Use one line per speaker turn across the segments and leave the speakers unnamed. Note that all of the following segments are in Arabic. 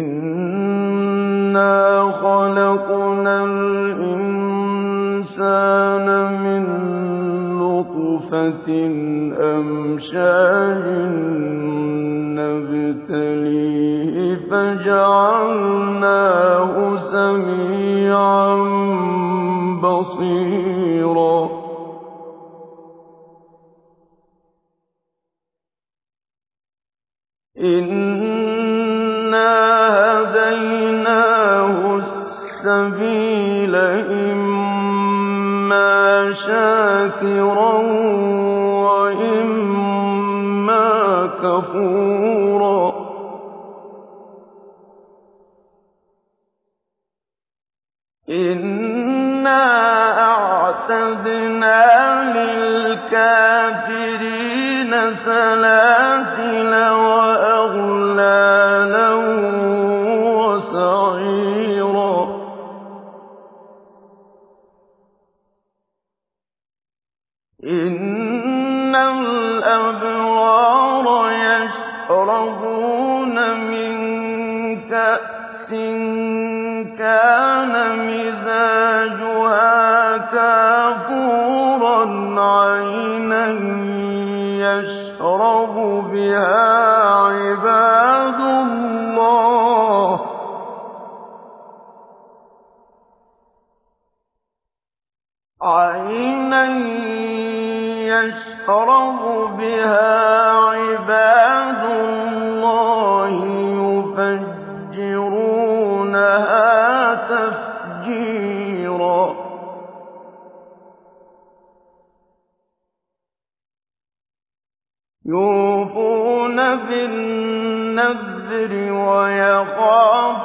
إِنَّا خَلَقْنَا الْإِنسَانَ مِن نَّبْتَلِيهِ فَجَعَلْنَاهُ سَمِيعًا بَصِيرًا السَّبِيلَ إِمَّا شَاكِرًا وَإِمَّا كَفُورًا. إِنَّا أَعْتَدْنَا لِلْكَافِرِينَ سَلَاسِلَ كَانَ مِزَاجُهَا كَافُورًا عَيْنًا يَشْرَبُ بِهَا عِبَادُ اللَّهِ عَيْنًا يَشْرَبُ بِهَا عِبَادُ اللَّهِ يُوفُونَ بِالنَّذْرِ وَيَخَافُونَ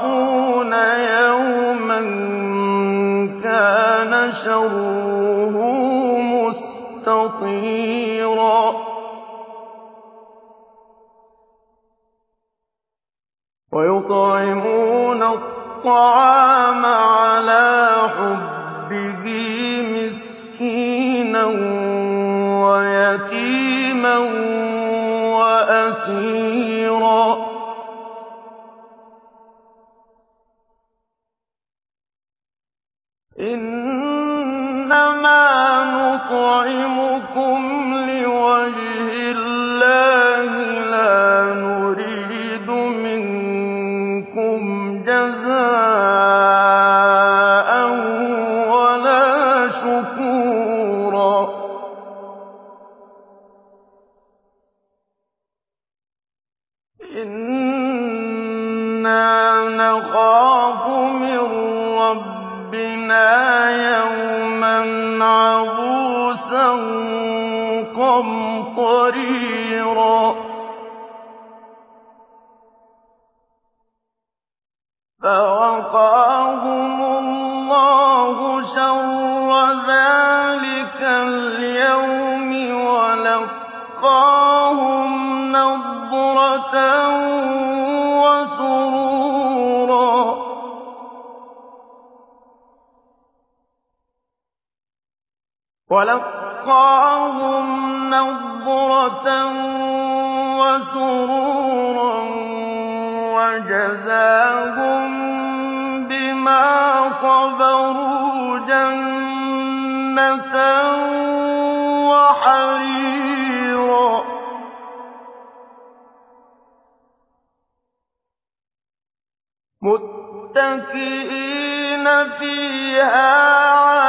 يَوْمًا كَانَ شَرُّهُ مُسْتَطِيرًا. وَيُطْعِمُونَ الطَّعَامَ عَلَىٰ حُبِّهِ مِسْكِينًا إِنَّمَا نُطْعِمُكُمْ قَمْطَرِيرًا فَوَقَاهُمُ اللَّهُ شَرَّ ذَٰلِكَ الْيَوْمِ وَلَقَّاهُمْ نَضْرَةً وَسُرُورًا وَجَزَاهُم بِمَا صَبَرُوا جَنَّةً وَحَرِيرًا. مُّتَّكِئِينَ فِيهَا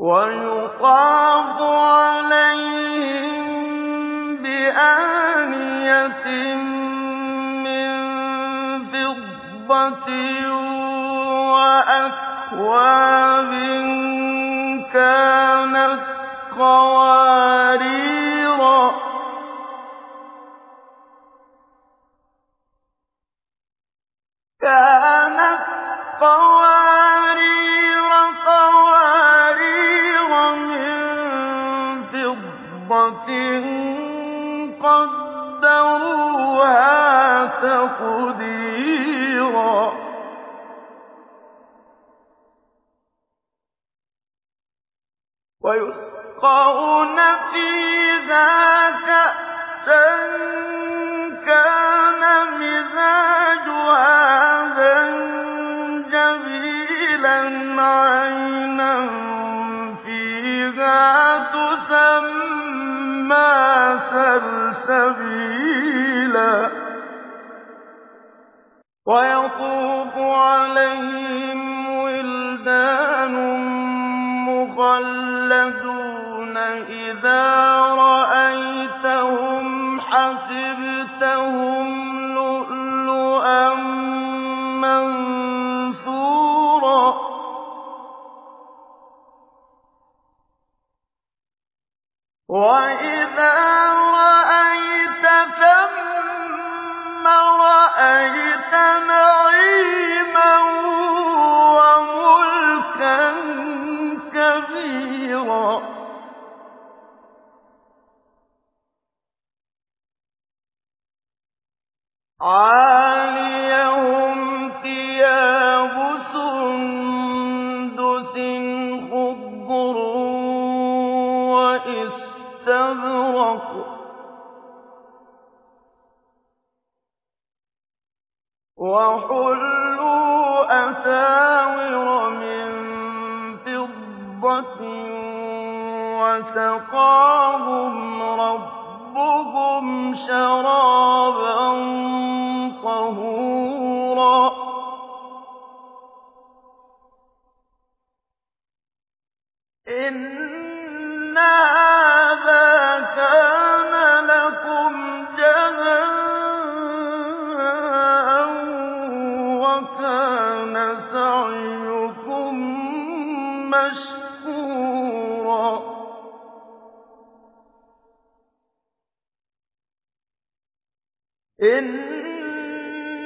وَيُطَافُ عَلَيْهِم بِآنِيَةٍ مِّن فِضَّةٍ وَأَكْوَابٍ كَانَتْ قَوَارِيرَ. قَدَّرُوهَا تَقْدِيرًا. وَيُسْقَوْنَ فِيهَا كَأْسًا كَانَ مِزَاجُهَا سَلْسَبِيلًا ۖ وَيَطُوفُ عَلَيْهِمْ وِلْدَانٌ مُّخَلَّدُونَ إِذَا رَأَيْتَهُمْ حَسِبْتَهُمْ وَإِذَا رَأَيْتَ ثَمَّ رَأَيْتَ نَعِيمًا وَمُلْكًا كَبِيرًا عَالِيَهُمْ وَحُلُّوا أَسَاوِرَ مِن فِضَّةٍ وَسَقَاهُمْ رَبُّهُمْ شَرَابًا طَهُورًا. إِنَّ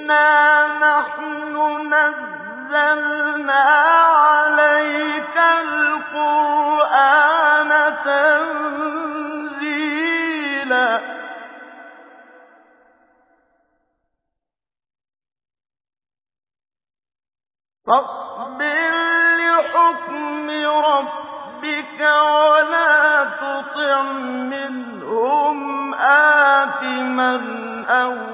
إِنَّا نَحْنُ نَزَّلْنَا عَلَيْكَ الْقُرْآنَ تَنزِيلًا فَاصْبِرْ لِحُكْمِ رَبِّكَ وَلَا تُطِعْ مِنْهُمْ آثِمًا أَوْ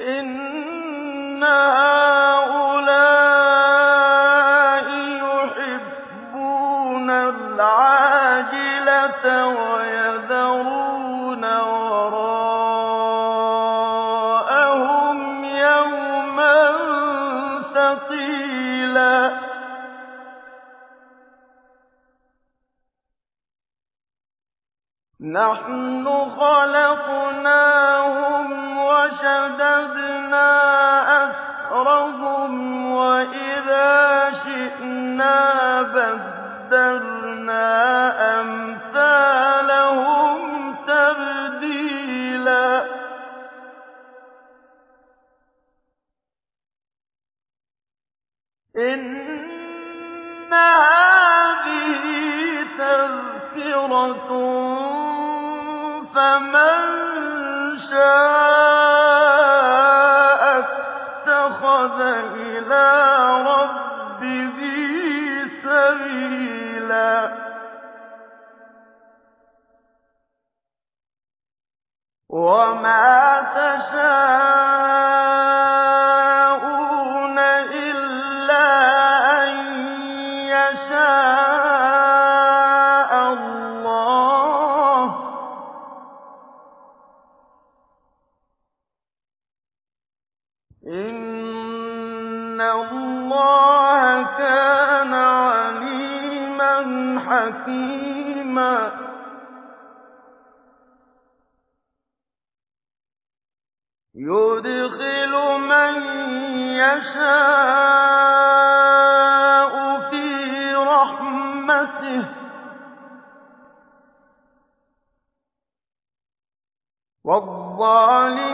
إِنَّ هَٰؤُلَاءِ يُحِبُّونَ الْعَاجِلَةَ وَيَذَرُونَ وَرَاءَهُمْ يَوْمًا ثَقِيلًا نَحْنُ خَلَقْنَاهُمْ وَشَدَدْنَا أَسْرَهُمْ ۖ وَإِذَا شِئْنَا بَدَّلْنَا أَمْثَالَهُمْ تَبْدِيلًا. إِنَّ هَٰذِهِ تَذْكِرَةٌ فَمَن شَاءَ إِلَىٰ وَمَا تَشَاءُونَ حَكِيمًا. يُدْخِلُ مَن يَشَاءُ فِي رَحْمَتِهِ ۚ. وَالظَّالِمِينَ